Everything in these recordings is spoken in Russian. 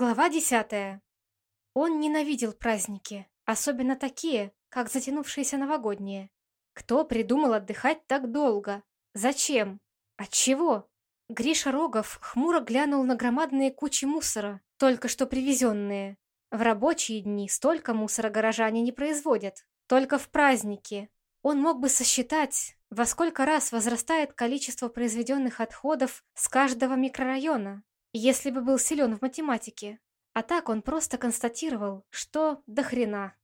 Глава десятая. Он ненавидел праздники, особенно такие, как затянувшиеся новогодние. Кто придумал отдыхать так долго? Зачем? От чего? Гриша Рогов хмуро глянул на громадные кучи мусора, только что привезенные. В рабочие дни столько мусора горожане не производят, только в праздники. Он мог бы сосчитать, во сколько раз возрастает количество произведенных отходов с каждого микрорайона, если бы был силен в математике. А так он просто констатировал, что до хрена.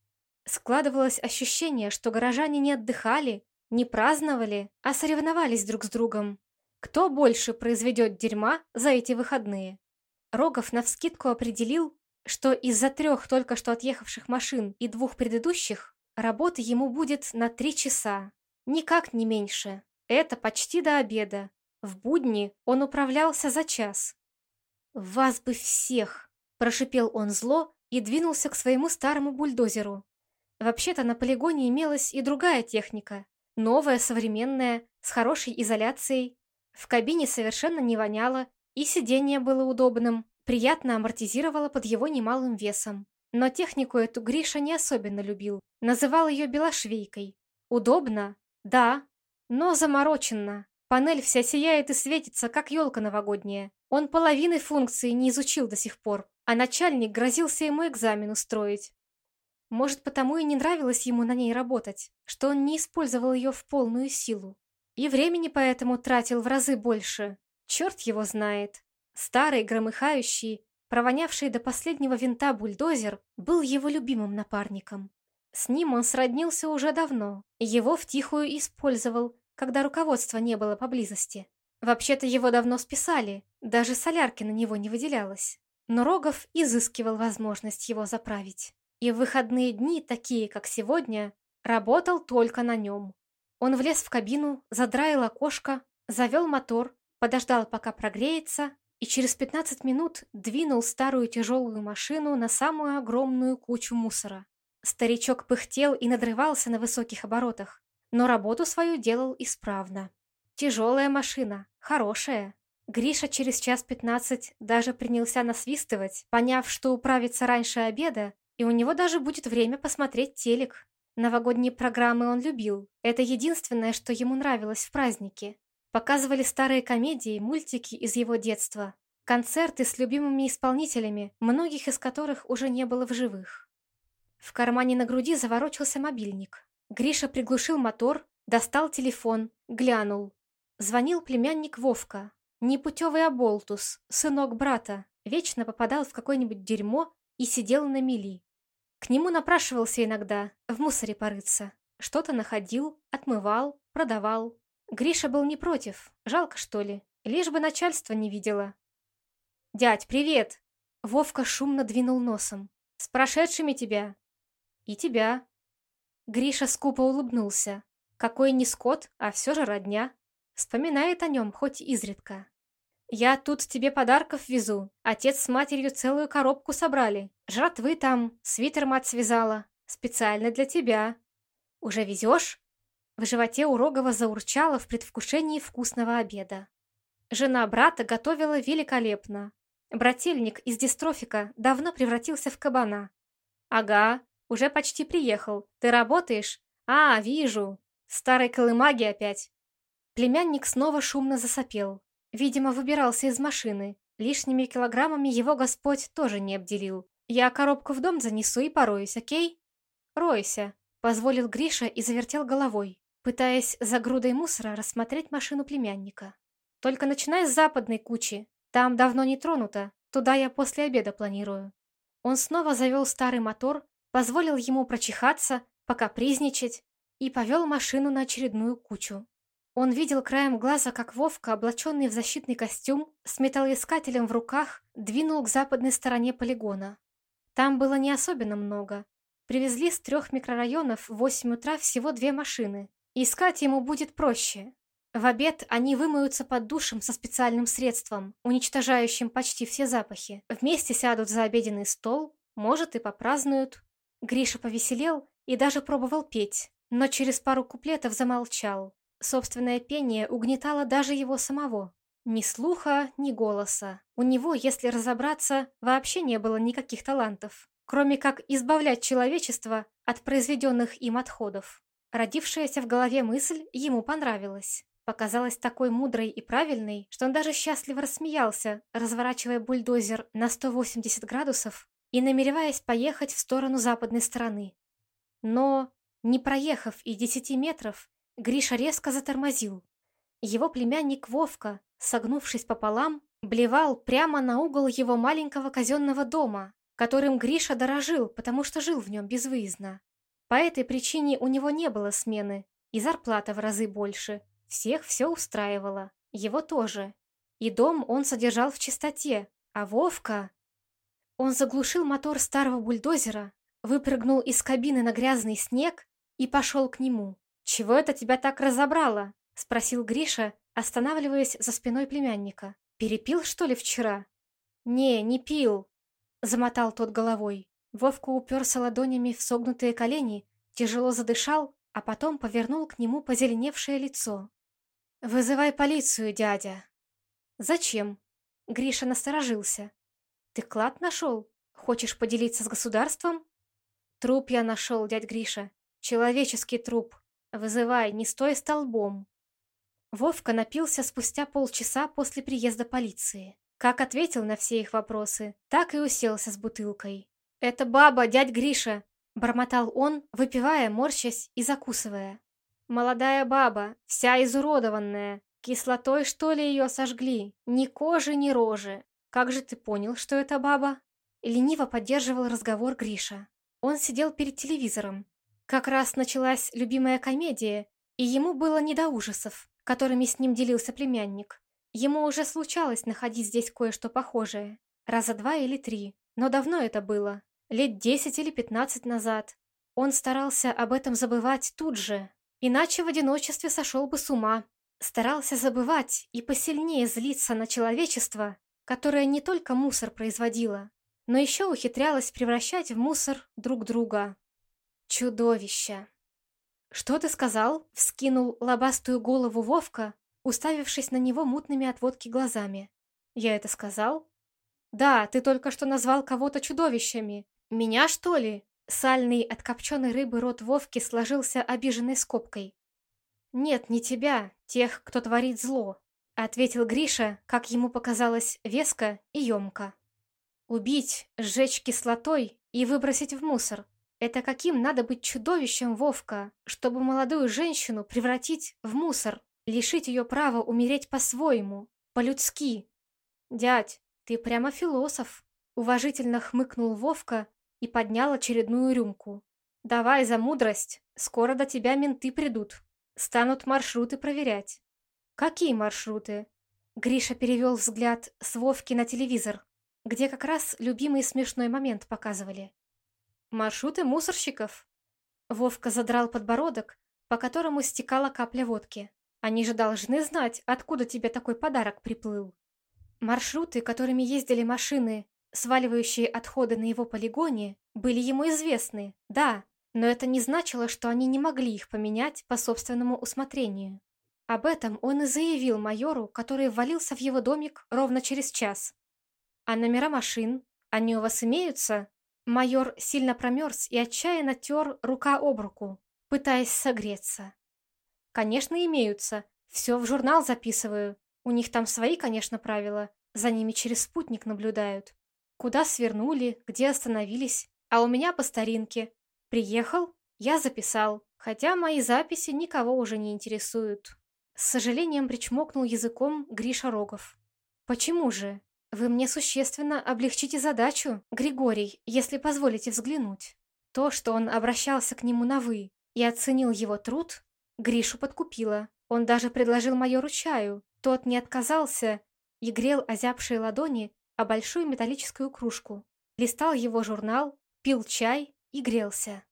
Складывалось ощущение, что горожане не отдыхали, не праздновали, а соревновались друг с другом. Кто больше произведет дерьма за эти выходные? Рогов навскидку определил, что из-за трех только что отъехавших машин и двух предыдущих работы ему будет на три часа. Никак не меньше. Это почти до обеда. В будни он управлялся за час. «Вас бы всех!» – прошипел он зло и двинулся к своему старому бульдозеру. Вообще-то на полигоне имелась и другая техника. Новая, современная, с хорошей изоляцией. В кабине совершенно не воняло, и сиденье было удобным, приятно амортизировало под его немалым весом. Но технику эту Гриша не особенно любил. Называл ее белошвейкой. Удобно? Да. Но замороченно. Панель вся сияет и светится, как елка новогодняя. Он половины функции не изучил до сих пор, а начальник грозился ему экзамен устроить. Может, потому и не нравилось ему на ней работать, что он не использовал ее в полную силу. И времени поэтому тратил в разы больше. Черт его знает. Старый, громыхающий, провонявший до последнего винта бульдозер был его любимым напарником. С ним он сроднился уже давно, его втихую использовал, когда руководства не было поблизости. Вообще-то его давно списали, даже солярки на него не выделялось. Но Рогов изыскивал возможность его заправить. И в выходные дни, такие как сегодня, работал только на нем. Он влез в кабину, задраил окошко, завел мотор, подождал, пока прогреется, и через 15 минут двинул старую тяжелую машину на самую огромную кучу мусора. Старичок пыхтел и надрывался на высоких оборотах, но работу свою делал исправно. Тяжелая машина, хорошая. Гриша через час пятнадцать даже принялся насвистывать, поняв, что управится раньше обеда, и у него даже будет время посмотреть телек. Новогодние программы он любил. Это единственное, что ему нравилось в празднике. Показывали старые комедии, мультики из его детства. Концерты с любимыми исполнителями, многих из которых уже не было в живых. В кармане на груди заворочился мобильник. Гриша приглушил мотор, достал телефон, глянул. Звонил племянник Вовка, непутевый оболтус, сынок брата, вечно попадал в какое-нибудь дерьмо и сидел на мели. К нему напрашивался иногда, в мусоре порыться. Что-то находил, отмывал, продавал. Гриша был не против, жалко что ли, лишь бы начальство не видело. «Дядь, привет!» Вовка шумно двинул носом. «С прошедшими тебя!» «И тебя!» Гриша скупо улыбнулся. Какой не скот, а все же родня. Вспоминает о нем, хоть изредка. «Я тут тебе подарков везу. Отец с матерью целую коробку собрали. Жратвы там, свитер мать связала. Специально для тебя. Уже везешь?» В животе у Рогова заурчало в предвкушении вкусного обеда. Жена брата готовила великолепно. Брательник из дистрофика давно превратился в кабана. «Ага, уже почти приехал. Ты работаешь? А, вижу. Старой колымаги опять. Племянник снова шумно засопел. Видимо, выбирался из машины. Лишними килограммами его Господь тоже не обделил. Я коробку в дом занесу и пороюсь, окей? Ройся, позволил Гриша и завертел головой, пытаясь за грудой мусора рассмотреть машину племянника. Только начинай с западной кучи. Там давно не тронуто. Туда я после обеда планирую. Он снова завел старый мотор, позволил ему прочихаться, пока призничать, и повел машину на очередную кучу. Он видел краем глаза, как Вовка, облаченный в защитный костюм, с металлоискателем в руках, двинул к западной стороне полигона. Там было не особенно много. Привезли с трех микрорайонов в 8 утра всего две машины. Искать ему будет проще. В обед они вымоются под душем со специальным средством, уничтожающим почти все запахи. Вместе сядут за обеденный стол, может и попразднуют. Гриша повеселел и даже пробовал петь, но через пару куплетов замолчал. Собственное пение угнетало даже его самого. Ни слуха, ни голоса. У него, если разобраться, вообще не было никаких талантов, кроме как избавлять человечество от произведенных им отходов. Родившаяся в голове мысль ему понравилась. Показалась такой мудрой и правильной, что он даже счастливо рассмеялся, разворачивая бульдозер на 180 градусов и намереваясь поехать в сторону западной стороны. Но, не проехав и десяти метров, Гриша резко затормозил. Его племянник Вовка, согнувшись пополам, блевал прямо на угол его маленького казенного дома, которым Гриша дорожил, потому что жил в нем безвыездно. По этой причине у него не было смены, и зарплата в разы больше. Всех все устраивало, его тоже. И дом он содержал в чистоте, а Вовка... Он заглушил мотор старого бульдозера, выпрыгнул из кабины на грязный снег и пошел к нему. «Чего это тебя так разобрало?» — спросил Гриша, останавливаясь за спиной племянника. «Перепил, что ли, вчера?» «Не, не пил», — замотал тот головой. Вовка уперся ладонями в согнутые колени, тяжело задышал, а потом повернул к нему позеленевшее лицо. «Вызывай полицию, дядя». «Зачем?» Гриша насторожился. «Ты клад нашел? Хочешь поделиться с государством?» «Труп я нашел, дядь Гриша. Человеческий труп. Вызывай, не стой столбом». Вовка напился спустя полчаса после приезда полиции. Как ответил на все их вопросы, так и уселся с бутылкой. «Это баба, дядь Гриша!» — бормотал он, выпивая, морщась и закусывая. «Молодая баба, вся изуродованная. Кислотой, что ли, ее сожгли? Ни кожи, ни рожи. Как же ты понял, что это баба?» Лениво поддерживал разговор Гриша. Он сидел перед телевизором. Как раз началась любимая комедия, и ему было не до ужасов которыми с ним делился племянник. Ему уже случалось находить здесь кое-что похожее. Раза два или три. Но давно это было. Лет десять или пятнадцать назад. Он старался об этом забывать тут же. Иначе в одиночестве сошел бы с ума. Старался забывать и посильнее злиться на человечество, которое не только мусор производило, но еще ухитрялось превращать в мусор друг друга. Чудовище. «Что ты сказал?» — вскинул лобастую голову Вовка, уставившись на него мутными от водки глазами. «Я это сказал?» «Да, ты только что назвал кого-то чудовищами. Меня, что ли?» Сальный от копченой рыбы рот Вовки сложился обиженной скобкой. «Нет, не тебя, тех, кто творит зло», — ответил Гриша, как ему показалось, веско и емко. «Убить, сжечь кислотой и выбросить в мусор. Это каким надо быть чудовищем, Вовка, чтобы молодую женщину превратить в мусор, лишить ее права умереть по-своему, по-людски? Дядь, ты прямо философ, уважительно хмыкнул Вовка и поднял очередную рюмку. Давай за мудрость, скоро до тебя менты придут, станут маршруты проверять. Какие маршруты? Гриша перевел взгляд с Вовки на телевизор, где как раз любимый смешной момент показывали. Маршруты мусорщиков. Вовка задрал подбородок, по которому стекала капля водки. Они же должны знать, откуда тебе такой подарок приплыл. Маршруты, которыми ездили машины, сваливающие отходы на его полигоне, были ему известны, да, но это не значило, что они не могли их поменять по собственному усмотрению. Об этом он и заявил майору, который ввалился в его домик ровно через час. «А номера машин? Они у вас имеются?» Майор сильно промерз и отчаянно тер рука об руку, пытаясь согреться. Конечно, имеются. Все в журнал записываю. У них там свои, конечно, правила. За ними через спутник наблюдают. Куда свернули, где остановились. А у меня по старинке. Приехал, я записал. Хотя мои записи никого уже не интересуют. С сожалением причмокнул языком Гриша Рогов. Почему же? «Вы мне существенно облегчите задачу, Григорий, если позволите взглянуть». То, что он обращался к нему на «вы» и оценил его труд, Гришу подкупило. Он даже предложил майору чаю. Тот не отказался и грел озябшие ладони о большую металлическую кружку. Листал его журнал, пил чай и грелся.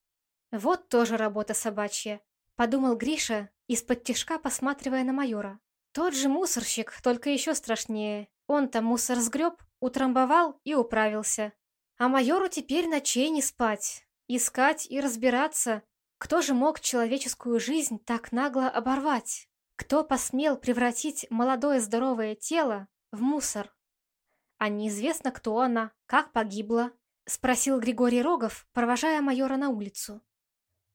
«Вот тоже работа собачья», — подумал Гриша, из-под тишка посматривая на майора. «Тот же мусорщик, только еще страшнее. Он-то мусор сгреб, утрамбовал и управился. А майору теперь ночей не спать, искать и разбираться, кто же мог человеческую жизнь так нагло оборвать. Кто посмел превратить молодое здоровое тело в мусор? А неизвестно, кто она, как погибла, спросил Григорий Рогов, провожая майора на улицу.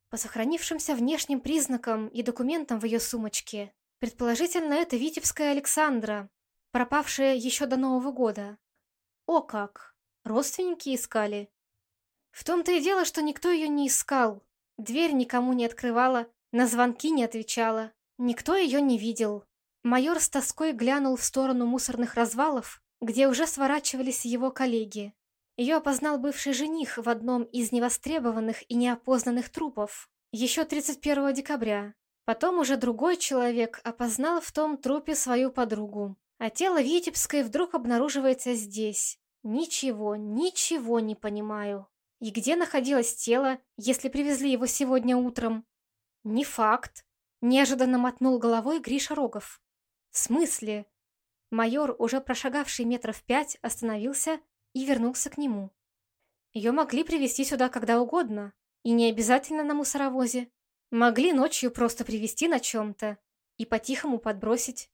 По сохранившимся внешним признакам и документам в ее сумочке, предположительно, это Витебская Александра, пропавшая еще до Нового года. О как! Родственники искали. В том-то и дело, что никто ее не искал. Дверь никому не открывала, на звонки не отвечала. Никто ее не видел. Майор с тоской глянул в сторону мусорных развалов, где уже сворачивались его коллеги. Ее опознал бывший жених в одном из невостребованных и неопознанных трупов. Еще 31 декабря. Потом уже другой человек опознал в том трупе свою подругу. А тело Витебской вдруг обнаруживается здесь. Ничего, ничего не понимаю. И где находилось тело, если привезли его сегодня утром? Не факт. Неожиданно мотнул головой Гриша Рогов. В смысле? Майор, уже прошагавший метров пять, остановился и вернулся к нему. Ее могли привезти сюда когда угодно, и не обязательно на мусоровозе. Могли ночью просто привезти на чем-то и по-тихому подбросить.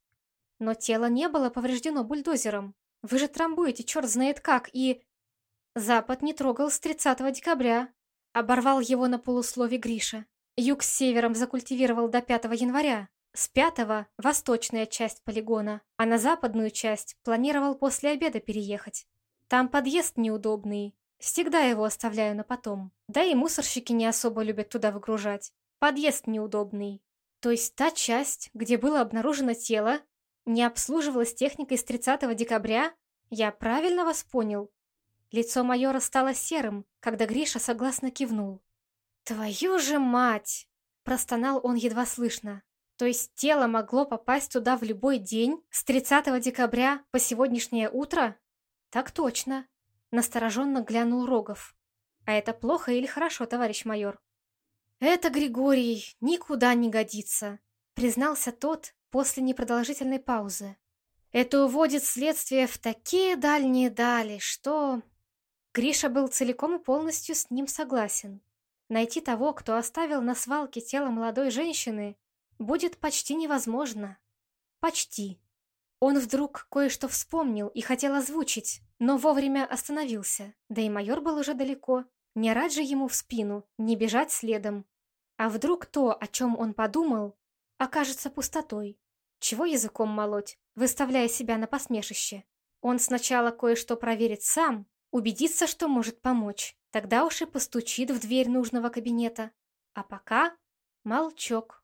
Но тело не было повреждено бульдозером. Вы же трамбуете черт знает как, и... Запад не трогал с 30 декабря. Оборвал его на полуслове Гриша. Юг с севером закультивировал до 5 января. С 5 — восточная часть полигона, а на западную часть планировал после обеда переехать. Там подъезд неудобный, всегда его оставляю на потом. Да и мусорщики не особо любят туда выгружать. Подъезд неудобный. То есть та часть, где было обнаружено тело, не обслуживалась техникой с 30 декабря? Я правильно вас понял? Лицо майора стало серым, когда Гриша согласно кивнул. «Твою же мать!» – простонал он едва слышно. То есть тело могло попасть туда в любой день с 30 декабря по сегодняшнее утро? Так точно. Настороженно глянул Рогов. А это плохо или хорошо, товарищ майор? Это, Григорий, никуда не годится, признался тот после непродолжительной паузы. Это уводит следствие в такие дальние дали, что... Гриша был целиком и полностью с ним согласен. Найти того, кто оставил на свалке тело молодой женщины, будет почти невозможно. Почти. Он вдруг кое-что вспомнил и хотел озвучить, но вовремя остановился, да и майор был уже далеко. Не рад же ему в спину, не бежать следом. А вдруг то, о чем он подумал, окажется пустотой? Чего языком молоть, выставляя себя на посмешище? Он сначала кое-что проверит сам, убедится, что может помочь. Тогда уж и постучит в дверь нужного кабинета. А пока молчок.